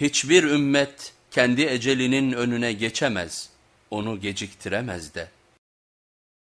Hiçbir ümmet kendi ecelinin önüne geçemez, onu geciktiremez de.